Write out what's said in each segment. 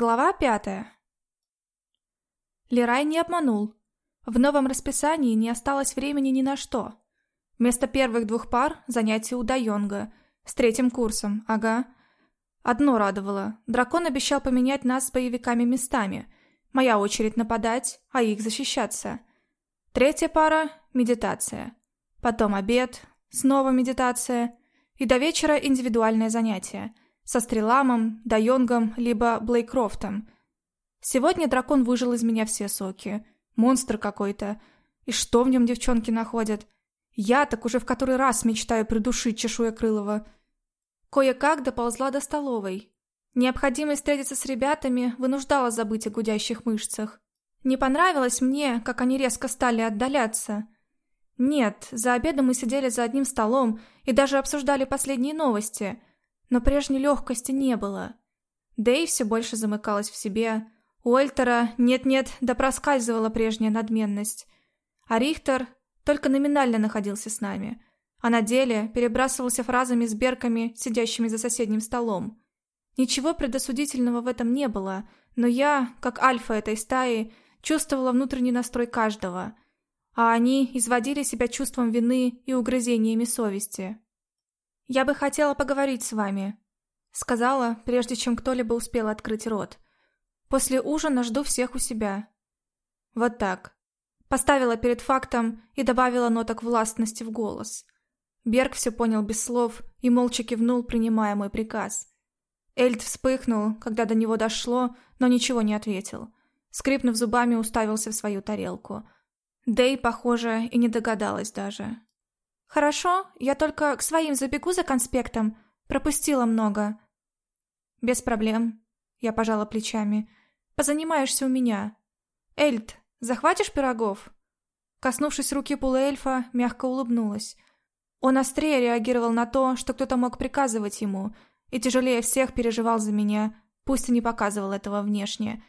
Глава пятая. Лерай не обманул. В новом расписании не осталось времени ни на что. Вместо первых двух пар занятия у Дайонга. С третьим курсом, ага. Одно радовало. Дракон обещал поменять нас с боевиками местами. Моя очередь нападать, а их защищаться. Третья пара – медитация. Потом обед, снова медитация. И до вечера индивидуальное занятие – со Стреламом, Дайонгом, либо Блейкрофтом. Сегодня дракон выжил из меня все соки. Монстр какой-то. И что в нем девчонки находят? Я так уже в который раз мечтаю придушить чешуекрылого. Кое-как доползла до столовой. Необходимость встретиться с ребятами вынуждала забыть о гудящих мышцах. Не понравилось мне, как они резко стали отдаляться. Нет, за обедом мы сидели за одним столом и даже обсуждали последние новости – но прежней легкости не было. Дэй все больше замыкалась в себе. У Эльтера нет-нет, да проскальзывала прежняя надменность. А Рихтер только номинально находился с нами, а на деле перебрасывался фразами с берками, сидящими за соседним столом. Ничего предосудительного в этом не было, но я, как альфа этой стаи, чувствовала внутренний настрой каждого, а они изводили себя чувством вины и угрызениями совести. «Я бы хотела поговорить с вами», — сказала, прежде чем кто-либо успел открыть рот. «После ужина жду всех у себя». Вот так. Поставила перед фактом и добавила ноток властности в голос. Берг все понял без слов и молча кивнул, принимая мой приказ. Эльд вспыхнул, когда до него дошло, но ничего не ответил. Скрипнув зубами, уставился в свою тарелку. Дэй, похоже, и не догадалась даже. «Хорошо, я только к своим забегу за конспектом. Пропустила много». «Без проблем», — я пожала плечами. «Позанимаешься у меня». «Эльд, захватишь пирогов?» Коснувшись руки полуэльфа, мягко улыбнулась. Он острее реагировал на то, что кто-то мог приказывать ему, и тяжелее всех переживал за меня, пусть и не показывал этого внешне.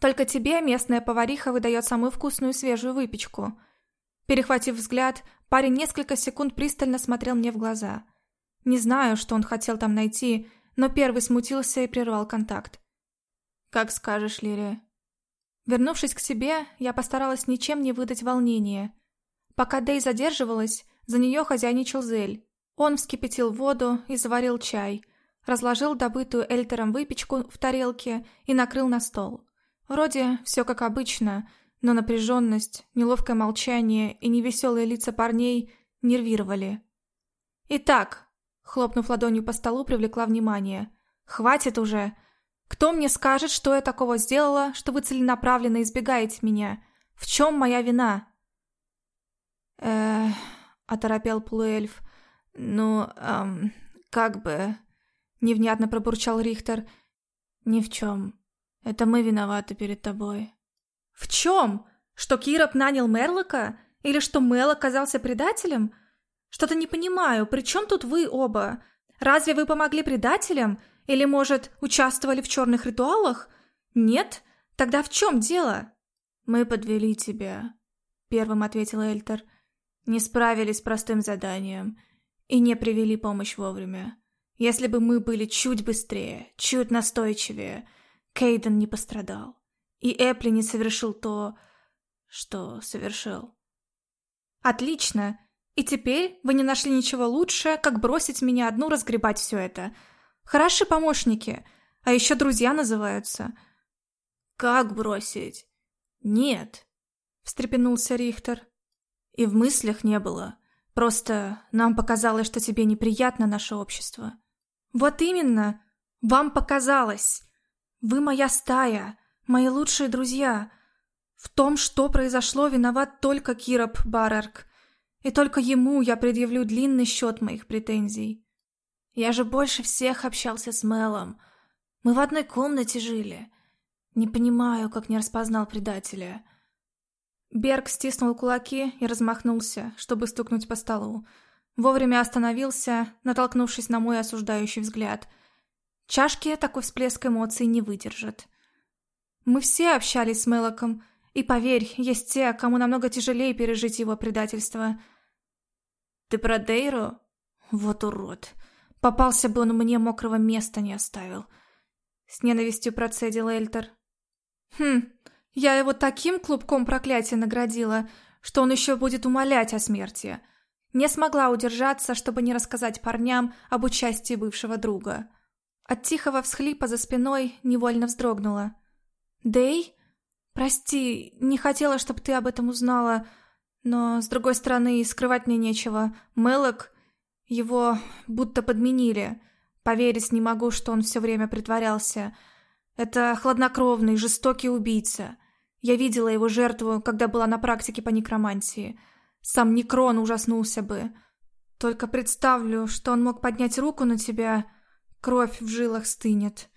«Только тебе местная повариха выдает самую вкусную свежую выпечку». Перехватив взгляд, Парень несколько секунд пристально смотрел мне в глаза. Не знаю, что он хотел там найти, но первый смутился и прервал контакт. «Как скажешь, Лирия». Вернувшись к себе, я постаралась ничем не выдать волнения. Пока Дэй задерживалась, за нее хозяйничал Зель. Он вскипятил воду и заварил чай, разложил добытую Эльтером выпечку в тарелке и накрыл на стол. Вроде все как обычно – но напряженность, неловкое молчание и невеселые лица парней нервировали. «Итак», — хлопнув ладонью по столу, привлекла внимание, «хватит уже! Кто мне скажет, что я такого сделала, что вы целенаправленно избегаете меня? В чем моя вина?» «Эх...» — оторопел полуэльф. «Ну, эм, как бы...» — невнятно пробурчал Рихтер. «Ни в чем. Это мы виноваты перед тобой». «В чем? Что Кироп нанял Мерлока? Или что Мел оказался предателем? Что-то не понимаю, при чем тут вы оба? Разве вы помогли предателям? Или, может, участвовали в черных ритуалах? Нет? Тогда в чем дело?» «Мы подвели тебя», — первым ответил Эльтер. «Не справились с простым заданием и не привели помощь вовремя. Если бы мы были чуть быстрее, чуть настойчивее, Кейден не пострадал и Эпли не совершил то, что совершил. Отлично. И теперь вы не нашли ничего лучше, как бросить меня одну разгребать все это. Хороши помощники, а еще друзья называются. Как бросить? Нет, встрепенулся Рихтер. И в мыслях не было. Просто нам показалось, что тебе неприятно наше общество. Вот именно. Вам показалось. Вы моя стая. Мои лучшие друзья. В том, что произошло, виноват только Кироп Барарк. И только ему я предъявлю длинный счет моих претензий. Я же больше всех общался с Мелом. Мы в одной комнате жили. Не понимаю, как не распознал предателя. Берг стиснул кулаки и размахнулся, чтобы стукнуть по столу. Вовремя остановился, натолкнувшись на мой осуждающий взгляд. Чашки такой всплеск эмоций не выдержат. Мы все общались с Мелоком, и поверь, есть те, кому намного тяжелее пережить его предательство. Ты про Дейру? Вот урод. Попался бы он мне, мокрого места не оставил. С ненавистью процедил Эльтер. Хм, я его таким клубком проклятия наградила, что он еще будет умолять о смерти. Не смогла удержаться, чтобы не рассказать парням об участии бывшего друга. От тихого всхлипа за спиной невольно вздрогнула. «Дэй? Прости, не хотела, чтобы ты об этом узнала, но, с другой стороны, скрывать мне нечего. Мелок, его будто подменили. Поверить не могу, что он все время притворялся. Это хладнокровный, жестокий убийца. Я видела его жертву, когда была на практике по некромантии. Сам Некрон ужаснулся бы. Только представлю, что он мог поднять руку на тебя, кровь в жилах стынет.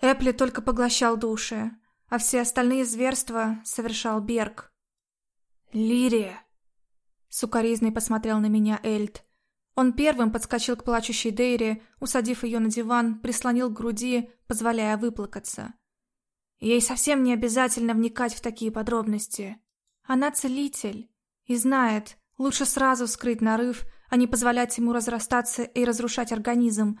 Эпли только поглощал души, а все остальные зверства совершал Берг. «Лирия!» Сукаризный посмотрел на меня Эльд. Он первым подскочил к плачущей Дейре, усадив ее на диван, прислонил к груди, позволяя выплакаться. Ей совсем не обязательно вникать в такие подробности. Она целитель и знает, лучше сразу скрыть нарыв, а не позволять ему разрастаться и разрушать организм.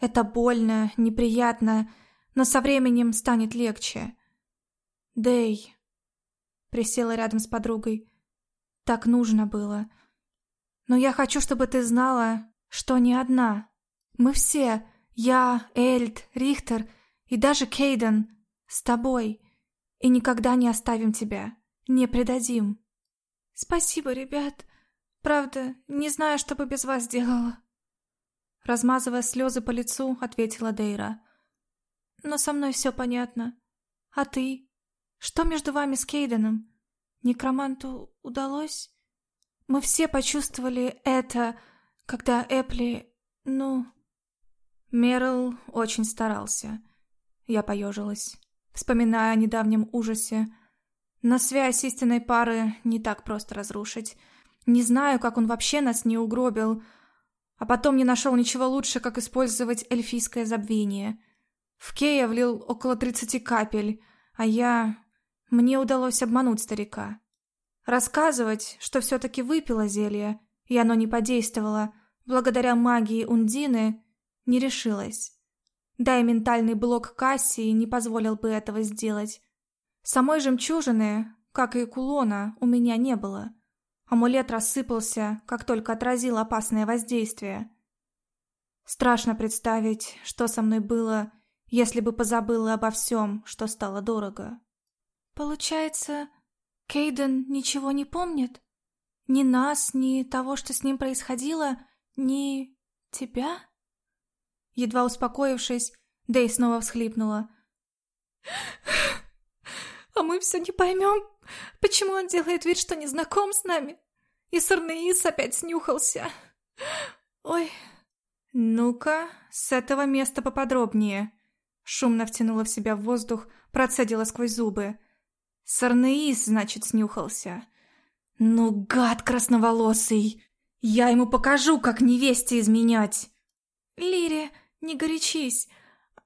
Это больно, неприятно, но со временем станет легче. Дэй присела рядом с подругой. Так нужно было. Но я хочу, чтобы ты знала, что не одна. Мы все, я, Эльд, Рихтер и даже Кейден, с тобой. И никогда не оставим тебя, не предадим. Спасибо, ребят. Правда, не знаю, что бы без вас сделала. Размазывая слезы по лицу, ответила Дейра. Но со мной все понятно. А ты? Что между вами с Кейденом? Некроманту удалось? Мы все почувствовали это, когда Эпли... ну... Мерл очень старался. Я поежилась, вспоминая о недавнем ужасе. На связь истинной пары не так просто разрушить. Не знаю, как он вообще нас не угробил, а потом не нашел ничего лучше, как использовать эльфийское забвение. В Кея влил около тридцати капель, а я... Мне удалось обмануть старика. Рассказывать, что все-таки выпила зелье, и оно не подействовало, благодаря магии Ундины, не решилась. Да и ментальный блок Кассии не позволил бы этого сделать. Самой жемчужины, как и кулона, у меня не было. Амулет рассыпался, как только отразил опасное воздействие. Страшно представить, что со мной было, если бы позабыла обо всем, что стало дорого. Получается, Кейден ничего не помнит? Ни нас, ни того, что с ним происходило, ни тебя? Едва успокоившись, Дэй снова всхлипнула. «А мы все не поймем, почему он делает вид, что не знаком с нами. И Сарнеис опять снюхался. Ой...» «Ну-ка, с этого места поподробнее». Шумно втянула в себя воздух, процедила сквозь зубы. Сарнеис, значит, снюхался. Ну, гад красноволосый! Я ему покажу, как невесте изменять! Лири, не горячись.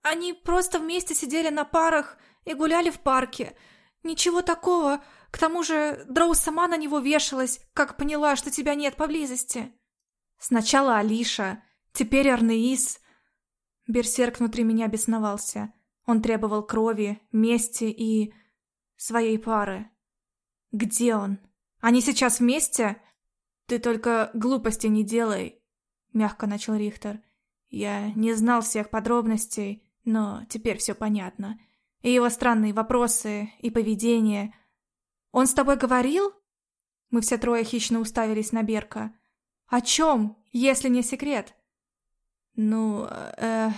Они просто вместе сидели на парах и гуляли в парке. Ничего такого. К тому же Дроу сама на него вешалась, как поняла, что тебя нет поблизости. Сначала Алиша, теперь Арнеис. Берсерк внутри меня бесновался. Он требовал крови, мести и своей пары. Где он? Они сейчас вместе? Ты только глупости не делай, мягко начал Рихтер. Я не знал всех подробностей, но теперь все понятно. И его странные вопросы, и поведение. Он с тобой говорил? Мы все трое хищно уставились на Берка. О чем, если не секрет? Ну, э...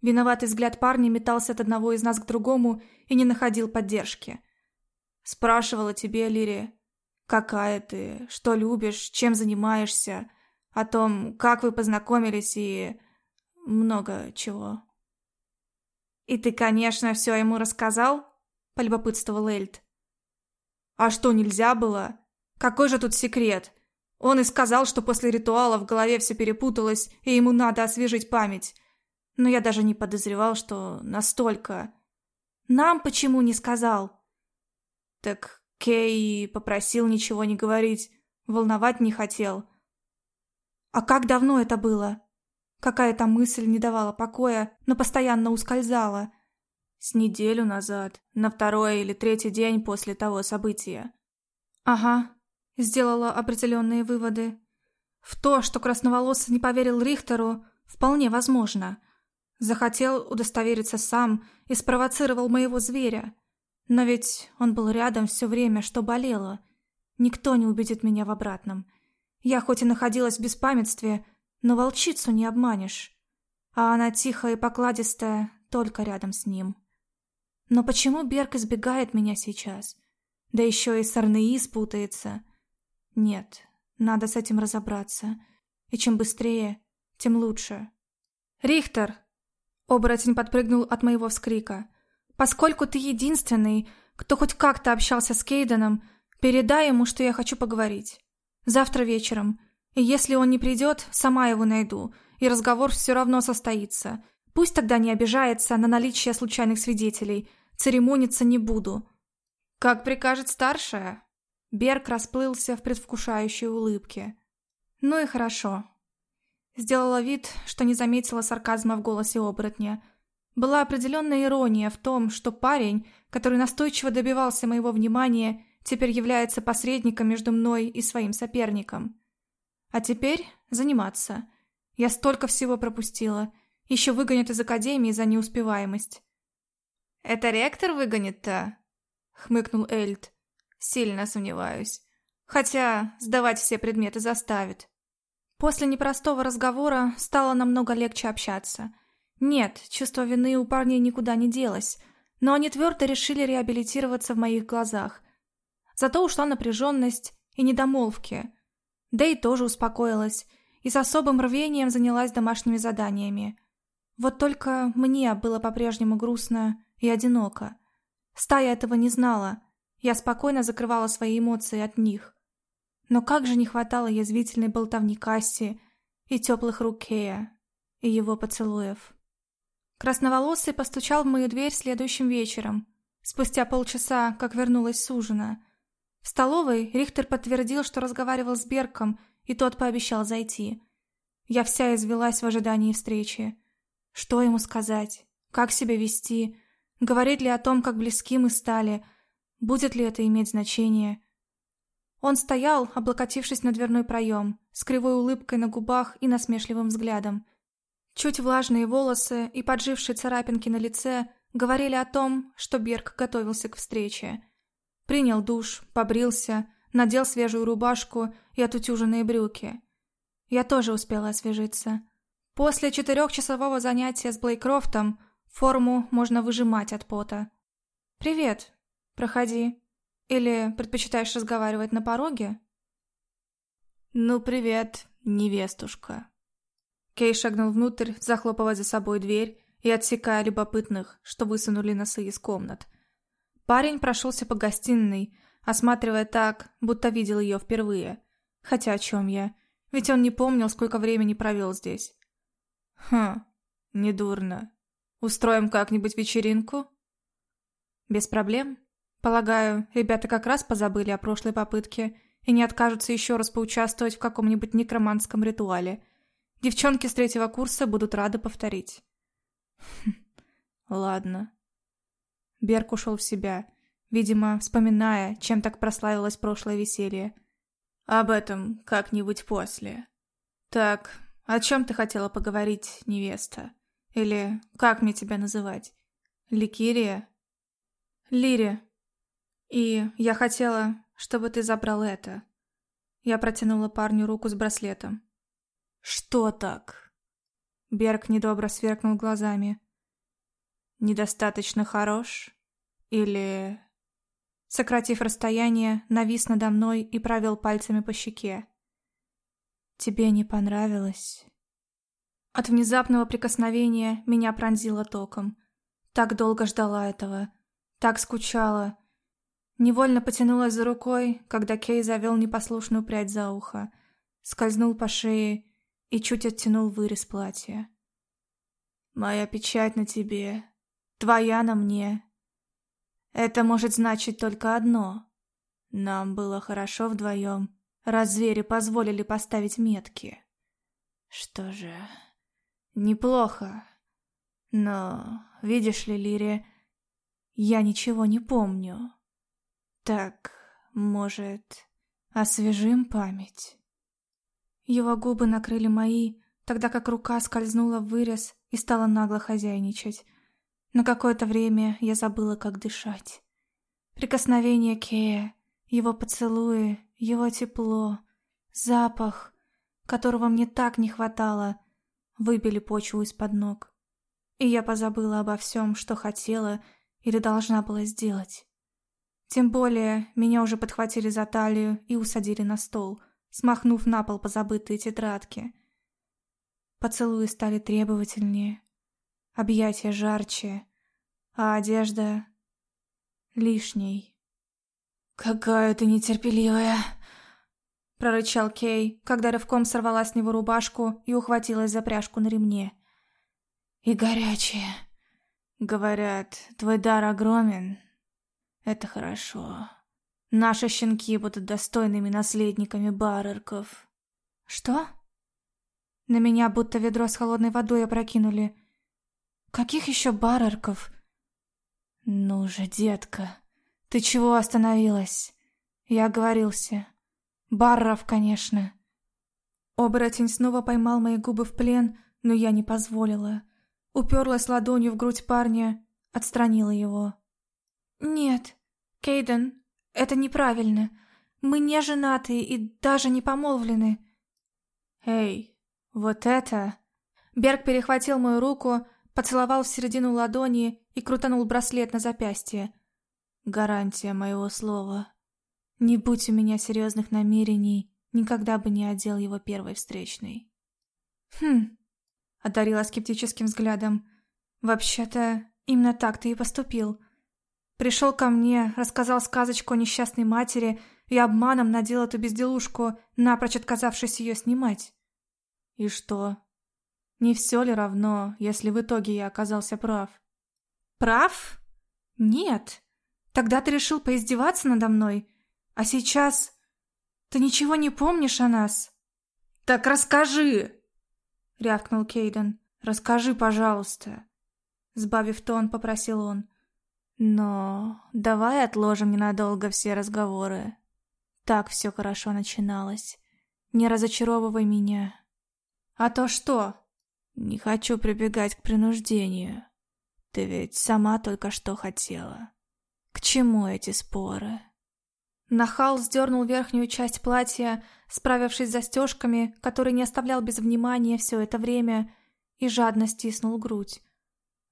Виноватый взгляд парня метался от одного из нас к другому и не находил поддержки. Спрашивала тебе, Лири, какая ты, что любишь, чем занимаешься, о том, как вы познакомились и много чего. «И ты, конечно, все ему рассказал?» – полюбопытствовал Эльд. «А что, нельзя было? Какой же тут секрет? Он и сказал, что после ритуала в голове все перепуталось, и ему надо освежить память но я даже не подозревал, что настолько. Нам почему не сказал? Так Кей попросил ничего не говорить, волновать не хотел. А как давно это было? Какая-то мысль не давала покоя, но постоянно ускользала. С неделю назад, на второй или третий день после того события. Ага, сделала определенные выводы. В то, что красноволосый не поверил Рихтеру, вполне возможно. Захотел удостовериться сам и спровоцировал моего зверя. Но ведь он был рядом все время, что болело. Никто не убедит меня в обратном. Я хоть и находилась в беспамятстве, но волчицу не обманешь. А она тихая и покладистая, только рядом с ним. Но почему Берг избегает меня сейчас? Да еще и с спутается. Нет, надо с этим разобраться. И чем быстрее, тем лучше. «Рихтер!» Оборотень подпрыгнул от моего вскрика. «Поскольку ты единственный, кто хоть как-то общался с Кейденом, передай ему, что я хочу поговорить. Завтра вечером. И если он не придет, сама его найду, и разговор все равно состоится. Пусть тогда не обижается на наличие случайных свидетелей. Церемониться не буду». «Как прикажет старшая?» Берг расплылся в предвкушающей улыбке. «Ну и хорошо». Сделала вид, что не заметила сарказма в голосе оборотня. Была определенная ирония в том, что парень, который настойчиво добивался моего внимания, теперь является посредником между мной и своим соперником. А теперь заниматься. Я столько всего пропустила. Еще выгонят из академии за неуспеваемость. «Это ректор выгонит-то?» — хмыкнул Эльд. «Сильно сомневаюсь. Хотя сдавать все предметы заставит». После непростого разговора стало намного легче общаться. Нет, чувство вины у парней никуда не делось, но они твердо решили реабилитироваться в моих глазах. Зато ушла напряженность и недомолвки. Да и тоже успокоилась, и с особым рвением занялась домашними заданиями. Вот только мне было по-прежнему грустно и одиноко. Стая этого не знала. Я спокойно закрывала свои эмоции от них. Но как же не хватало язвительной болтовни Касси и теплых рук Кея, и его поцелуев. Красноволосый постучал в мою дверь следующим вечером, спустя полчаса, как вернулась с ужина. В столовой Рихтер подтвердил, что разговаривал с Берком, и тот пообещал зайти. Я вся извелась в ожидании встречи. Что ему сказать? Как себя вести? Говорить ли о том, как близки мы стали? Будет ли это иметь значение? Он стоял, облокотившись на дверной проем, с кривой улыбкой на губах и насмешливым взглядом. Чуть влажные волосы и поджившие царапинки на лице говорили о том, что Берг готовился к встрече. Принял душ, побрился, надел свежую рубашку и отутюженные брюки. Я тоже успела освежиться. После четырехчасового занятия с Блейкрофтом форму можно выжимать от пота. «Привет. Проходи. Или предпочитаешь разговаривать на пороге?» «Ну, привет, невестушка». Кей шагнул внутрь, захлопывая за собой дверь и отсекая любопытных, что высунули носы из комнат. Парень прошелся по гостиной, осматривая так, будто видел ее впервые. Хотя о чем я? Ведь он не помнил, сколько времени провел здесь. «Хм, недурно. Устроим как-нибудь вечеринку?» «Без проблем. Полагаю, ребята как раз позабыли о прошлой попытке и не откажутся еще раз поучаствовать в каком-нибудь некроманском ритуале. Девчонки с третьего курса будут рады повторить». Хм, «Ладно». Берг ушел в себя, видимо, вспоминая, чем так прославилось прошлое веселье. «Об этом как-нибудь после. Так, «О чем ты хотела поговорить, невеста? Или как мне тебя называть? Ликирия?» «Лири. И я хотела, чтобы ты забрал это». Я протянула парню руку с браслетом. «Что так?» Берг недобро сверкнул глазами. «Недостаточно хорош? Или...» Сократив расстояние, навис надо мной и провел пальцами по щеке. Тебе не понравилось?» От внезапного прикосновения меня пронзило током. Так долго ждала этого. Так скучала. Невольно потянулась за рукой, когда Кей завел непослушную прядь за ухо. Скользнул по шее и чуть оттянул вырез платья. «Моя печать на тебе. Твоя на мне. Это может значить только одно. Нам было хорошо вдвоем, раз звери позволили поставить метки. Что же, неплохо. Но, видишь ли, Лири, я ничего не помню. Так, может, освежим память?» Его губы накрыли мои, тогда как рука скользнула в вырез и стала нагло хозяйничать. На какое-то время я забыла, как дышать. Прикосновение Кея, его поцелуи, его тепло, запах, которого мне так не хватало, выбили почву из-под ног. И я позабыла обо всем, что хотела или должна была сделать. Тем более, меня уже подхватили за талию и усадили на стол, смахнув на пол позабытые тетрадки. Поцелуи стали требовательнее, объятия жарче, а одежда лишней. «Какая ты нетерпеливая!» прорычал Кей, когда рывком сорвала с него рубашку и ухватилась за пряжку на ремне. «И горячая. Говорят, твой дар огромен. Это хорошо. Наши щенки будут достойными наследниками барырков». «Что?» На меня будто ведро с холодной водой опрокинули. «Каких еще барырков?» «Ну же, детка, ты чего остановилась?» Я оговорился. Барров, конечно. Оборотень снова поймал мои губы в плен, но я не позволила. Уперлась ладонью в грудь парня, отстранила его. «Нет, Кейден, это неправильно. Мы не женаты и даже не помолвлены». «Эй, вот это...» Берг перехватил мою руку, поцеловал в середину ладони и крутанул браслет на запястье. «Гарантия моего слова». Не будь у меня серьезных намерений, никогда бы не одел его первой встречной. Хм, одарила скептическим взглядом. Вообще-то, именно так ты и поступил. Пришел ко мне, рассказал сказочку о несчастной матери и обманом надел эту безделушку, напрочь отказавшись ее снимать. И что? Не все ли равно, если в итоге я оказался прав? Прав? Нет. Тогда ты решил поиздеваться надо мной, а сейчас ты ничего не помнишь о нас? Так расскажи, рявкнул Кейден. Расскажи, пожалуйста. Сбавив тон, попросил он. Но давай отложим ненадолго все разговоры. Так все хорошо начиналось. Не разочаровывай меня. А то что? Не хочу прибегать к принуждению. Ты ведь сама только что хотела. К чему эти споры? Нахал сдернул верхнюю часть платья, справившись с застежками, который не оставлял без внимания все это время, и жадно стиснул грудь.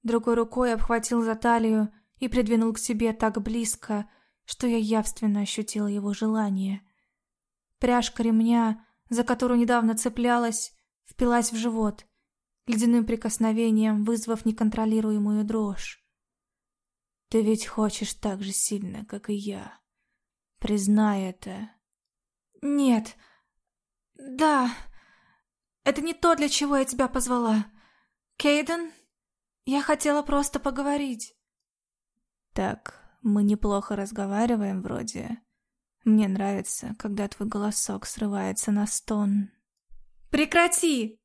Другой рукой обхватил за талию и придвинул к себе так близко, что я явственно ощутила его желание. Пряжка ремня, за которую недавно цеплялась, впилась в живот, ледяным прикосновением вызвав неконтролируемую дрожь. «Ты ведь хочешь так же сильно, как и я», Признай это. Нет. Да. Это не то, для чего я тебя позвала. Кейден, я хотела просто поговорить. Так, мы неплохо разговариваем вроде. Мне нравится, когда твой голосок срывается на стон. Прекрати!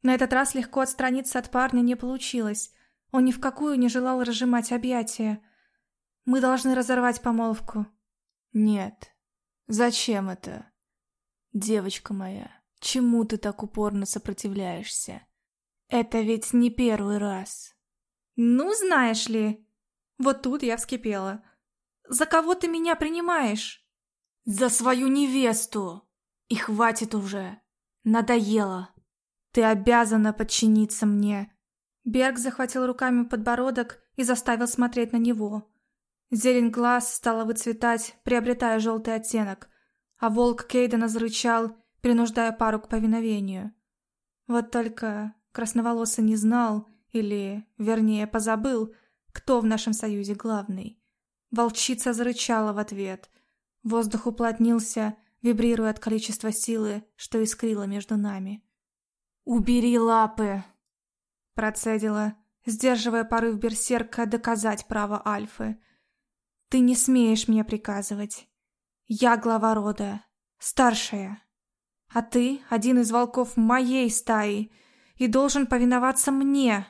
На этот раз легко отстраниться от парня не получилось. Он ни в какую не желал разжимать объятия. Мы должны разорвать помолвку. Нет. Зачем это? Девочка моя, чему ты так упорно сопротивляешься? Это ведь не первый раз. Ну, знаешь ли. Вот тут я вскипела. За кого ты меня принимаешь? За свою невесту. И хватит уже. Надоело. Ты обязана подчиниться мне. Берг захватил руками подбородок и заставил смотреть на него. Зелень глаз стала выцветать, приобретая желтый оттенок, а волк Кейдена зарычал, принуждая пару к повиновению. Вот только красноволосый не знал, или, вернее, позабыл, кто в нашем союзе главный. Волчица зарычала в ответ. Воздух уплотнился, вибрируя от количества силы, что искрило между нами. «Убери лапы!» Процедила, сдерживая порыв берсерка доказать право Альфы – ты не смеешь мне приказывать. Я глава рода, старшая. А ты один из волков моей стаи, и должен повиноваться мне.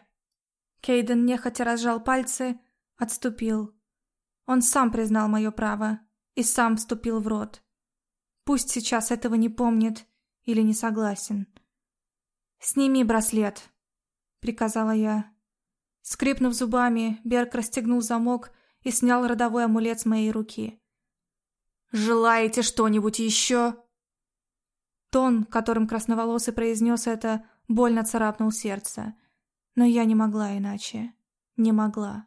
Кейден нехотя разжал пальцы, отступил. Он сам признал мое право и сам вступил в рот. Пусть сейчас этого не помнит или не согласен. «Сними браслет», — приказала я. Скрипнув зубами, Берг расстегнул замок и снял родовой амулет с моей руки. «Желаете что-нибудь еще?» Тон, которым красноволосый произнес это, больно царапнул сердце. Но я не могла иначе. Не могла.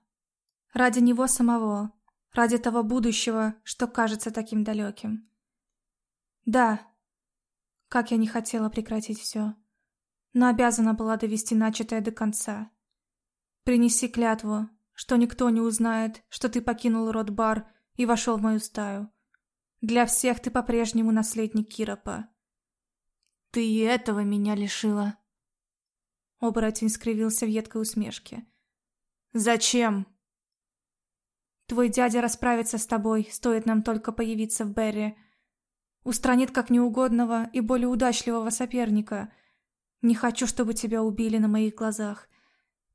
Ради него самого. Ради того будущего, что кажется таким далеким. Да. Как я не хотела прекратить все. Но обязана была довести начатое до конца. Принеси клятву, что никто не узнает, что ты покинул род-бар и вошел в мою стаю. Для всех ты по-прежнему наследник Киропа. Ты и этого меня лишила. Оборотень скривился в едкой усмешке. Зачем? Твой дядя расправится с тобой, стоит нам только появиться в Берри. Устранит как неугодного и более удачливого соперника. Не хочу, чтобы тебя убили на моих глазах.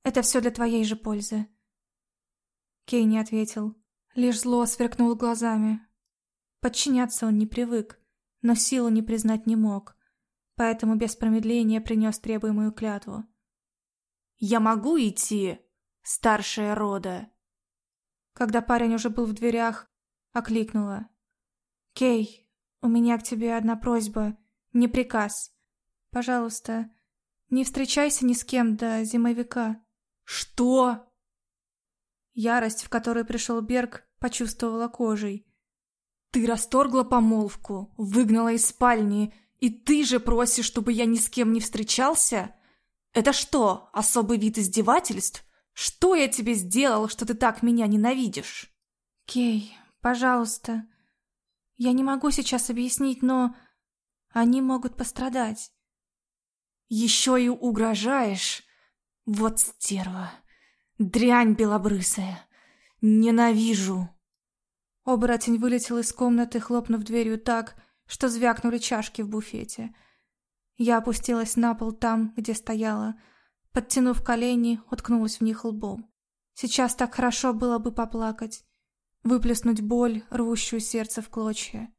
Это все для твоей же пользы. Кей не ответил, лишь зло сверкнул глазами. Подчиняться он не привык, но силу не признать не мог поэтому без промедления принес требуемую клятву. «Я могу идти, старшая рода?» Когда парень уже был в дверях, окликнула. «Кей, у меня к тебе одна просьба, не приказ. Пожалуйста, не встречайся ни с кем до зимовика». «Что?» Ярость, в которую пришел Берг, почувствовала кожей. «Ты расторгла помолвку, выгнала из спальни и ты же просишь, чтобы я ни с кем не встречался? Это что, особый вид издевательств? Что я тебе сделал, что ты так меня ненавидишь? Кей, пожалуйста. Я не могу сейчас объяснить, но они могут пострадать. Еще и угрожаешь? Вот стерва. Дрянь белобрысая. Ненавижу. Оборотень вылетел из комнаты, хлопнув дверью так, что звякнули чашки в буфете. Я опустилась на пол там, где стояла. Подтянув колени, уткнулась в них лбом. Сейчас так хорошо было бы поплакать, выплеснуть боль, рвущую сердце в клочья.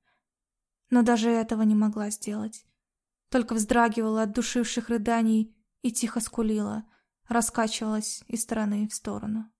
Но даже этого не могла сделать. Только вздрагивала от душивших рыданий и тихо скулила, раскачивалась из стороны в сторону.